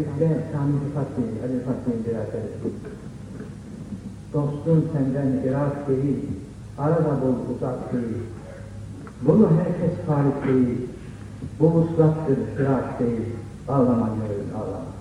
Yükle Sami Fatih, Ali Fatih'in biraderi. Dostun senden irak değil, arada bul uzak değil. Bunu herkes farik değil, bu uslattır firak değil. Ağlama gönül ağlama.